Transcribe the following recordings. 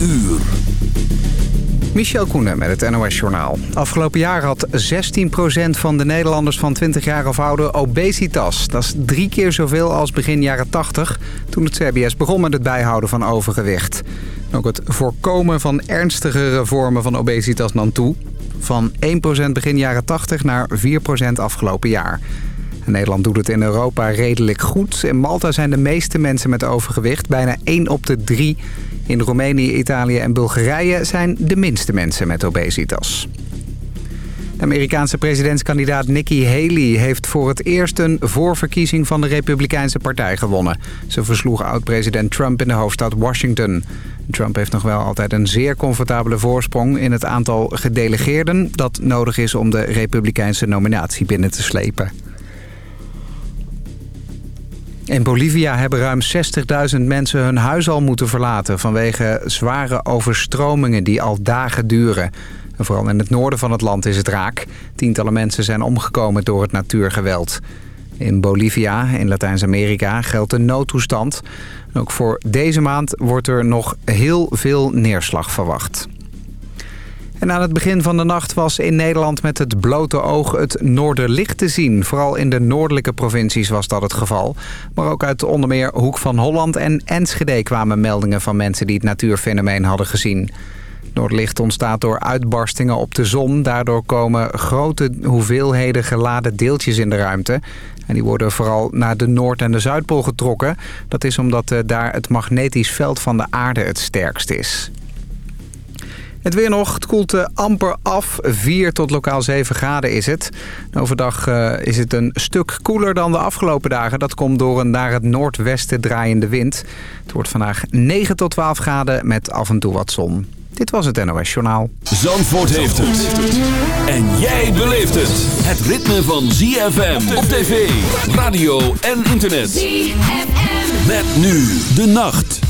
uur. Michel Koenen met het NOS-journaal. Afgelopen jaar had 16% van de Nederlanders van 20 jaar of ouder obesitas. Dat is drie keer zoveel als begin jaren 80, toen het CBS begon met het bijhouden van overgewicht. Ook het voorkomen van ernstigere vormen van obesitas nam toe. Van 1% begin jaren 80 naar 4% afgelopen jaar. Nederland doet het in Europa redelijk goed. In Malta zijn de meeste mensen met overgewicht, bijna 1 op de 3. In Roemenië, Italië en Bulgarije zijn de minste mensen met obesitas. De Amerikaanse presidentskandidaat Nikki Haley heeft voor het eerst een voorverkiezing van de Republikeinse Partij gewonnen. Ze versloeg oud-president Trump in de hoofdstad Washington. Trump heeft nog wel altijd een zeer comfortabele voorsprong in het aantal gedelegeerden... dat nodig is om de Republikeinse nominatie binnen te slepen. In Bolivia hebben ruim 60.000 mensen hun huis al moeten verlaten... vanwege zware overstromingen die al dagen duren. En vooral in het noorden van het land is het raak. Tientallen mensen zijn omgekomen door het natuurgeweld. In Bolivia, in Latijns-Amerika, geldt een noodtoestand. Ook voor deze maand wordt er nog heel veel neerslag verwacht. En aan het begin van de nacht was in Nederland met het blote oog het noorderlicht te zien. Vooral in de noordelijke provincies was dat het geval. Maar ook uit onder meer Hoek van Holland en Enschede kwamen meldingen van mensen die het natuurfenomeen hadden gezien. Noordlicht ontstaat door uitbarstingen op de zon. Daardoor komen grote hoeveelheden geladen deeltjes in de ruimte. En die worden vooral naar de Noord- en de Zuidpool getrokken. Dat is omdat eh, daar het magnetisch veld van de aarde het sterkst is. Het weer nog, het koelt uh, amper af. 4 tot lokaal 7 graden is het. Overdag uh, is het een stuk koeler dan de afgelopen dagen. Dat komt door een naar het noordwesten draaiende wind. Het wordt vandaag 9 tot 12 graden met af en toe wat zon. Dit was het NOS Journaal. Zandvoort heeft het. En jij beleeft het. Het ritme van ZFM op tv, radio en internet. ZFM. Met nu de nacht.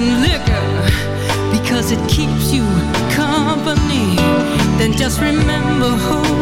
liquor because it keeps you company. Then just remember who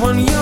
when you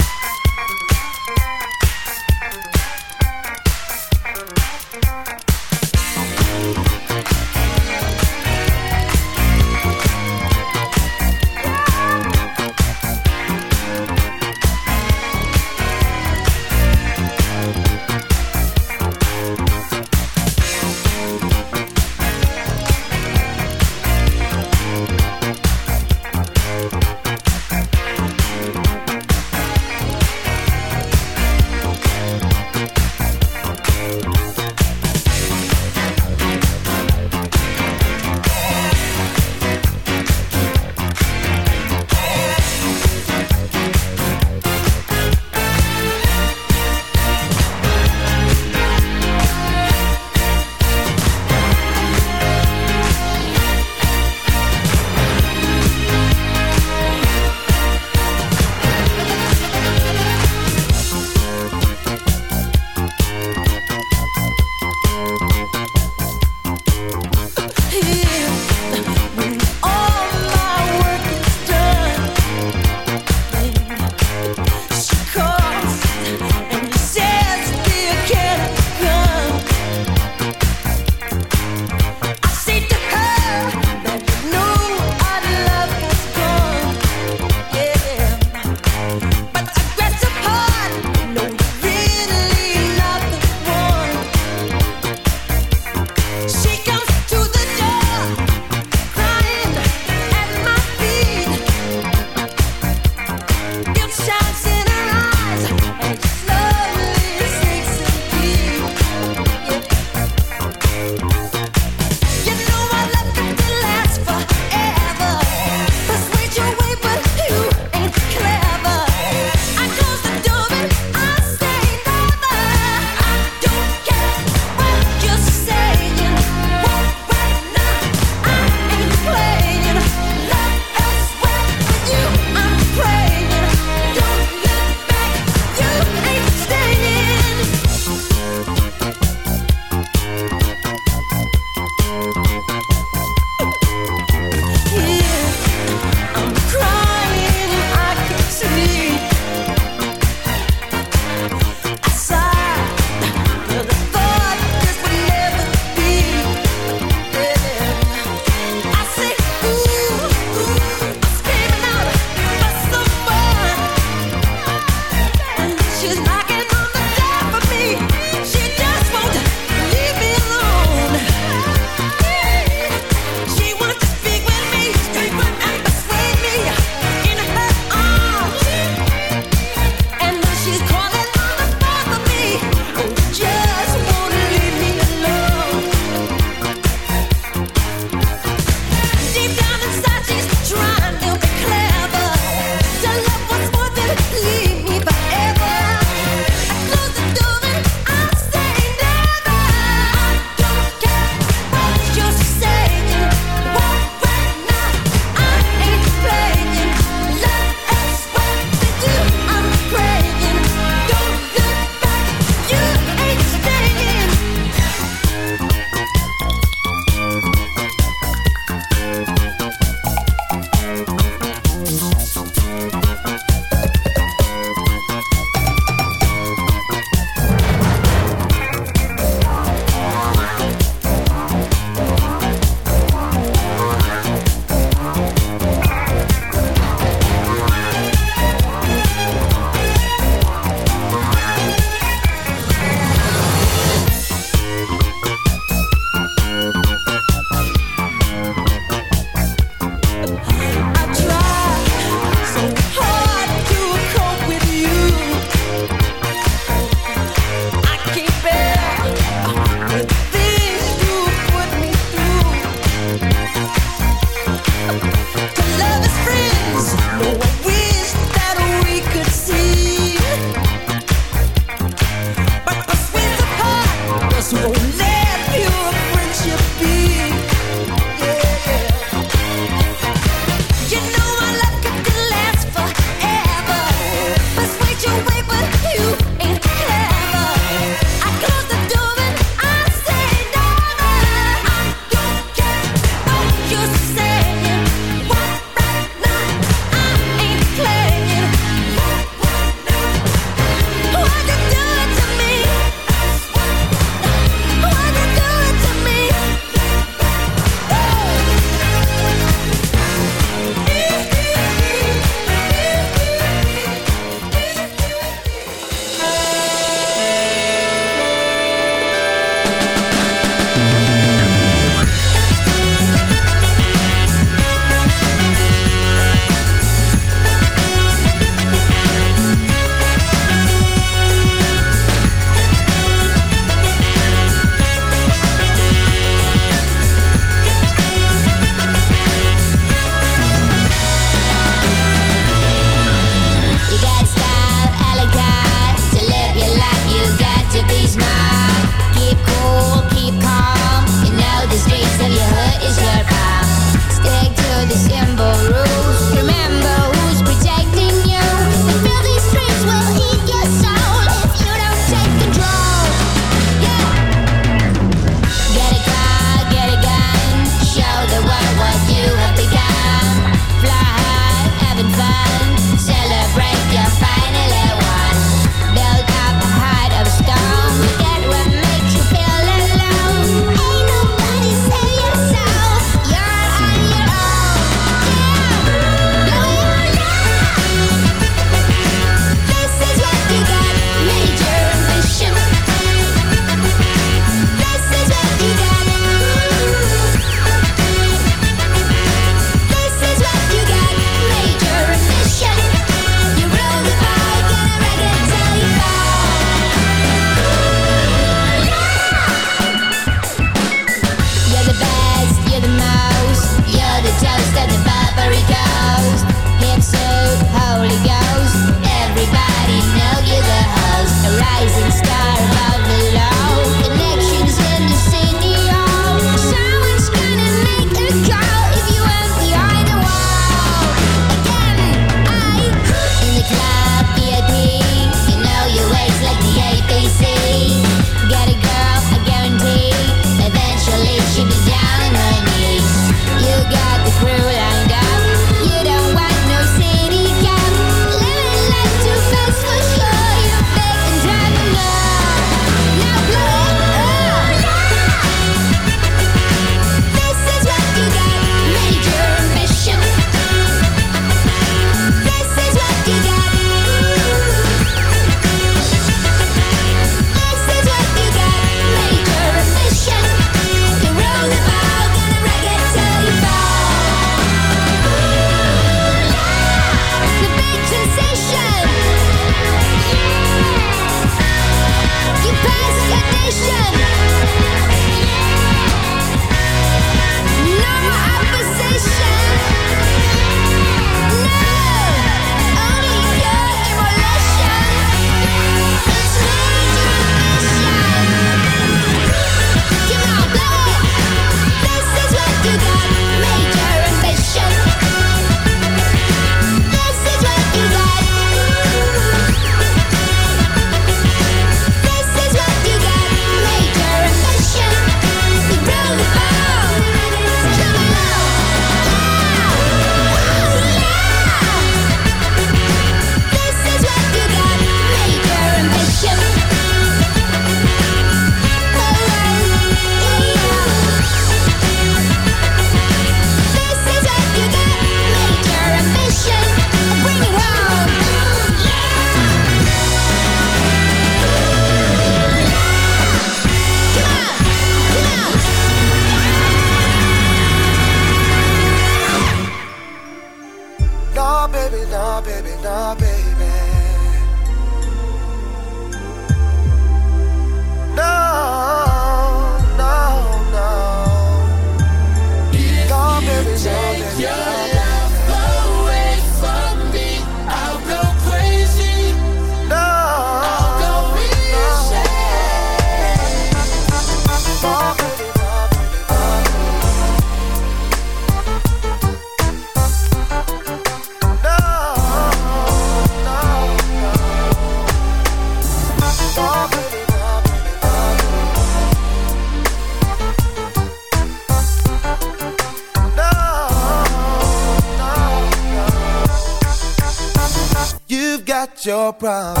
your problem,